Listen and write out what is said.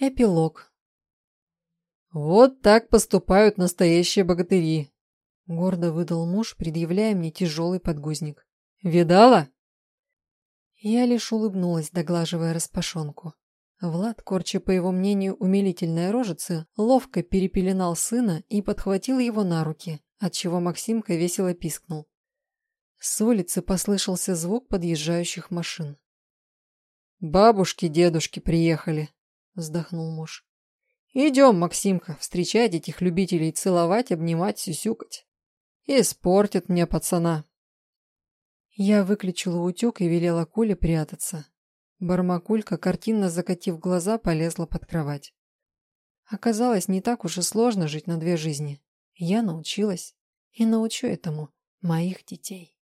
Эпилог. «Вот так поступают настоящие богатыри», — гордо выдал муж, предъявляя мне тяжелый подгузник. «Видала?» Я лишь улыбнулась, доглаживая распашонку. Влад, корча, по его мнению, умилительной рожицы, ловко перепеленал сына и подхватил его на руки, отчего Максимка весело пискнул. С улицы послышался звук подъезжающих машин. «Бабушки, дедушки приехали», — вздохнул муж. «Идем, Максимка, встречать этих любителей целовать, обнимать, сюсюкать. Испортит мне пацана». Я выключила утюг и велела Коле прятаться. Бармакулька, картинно закатив глаза, полезла под кровать. Оказалось, не так уж и сложно жить на две жизни. Я научилась и научу этому моих детей.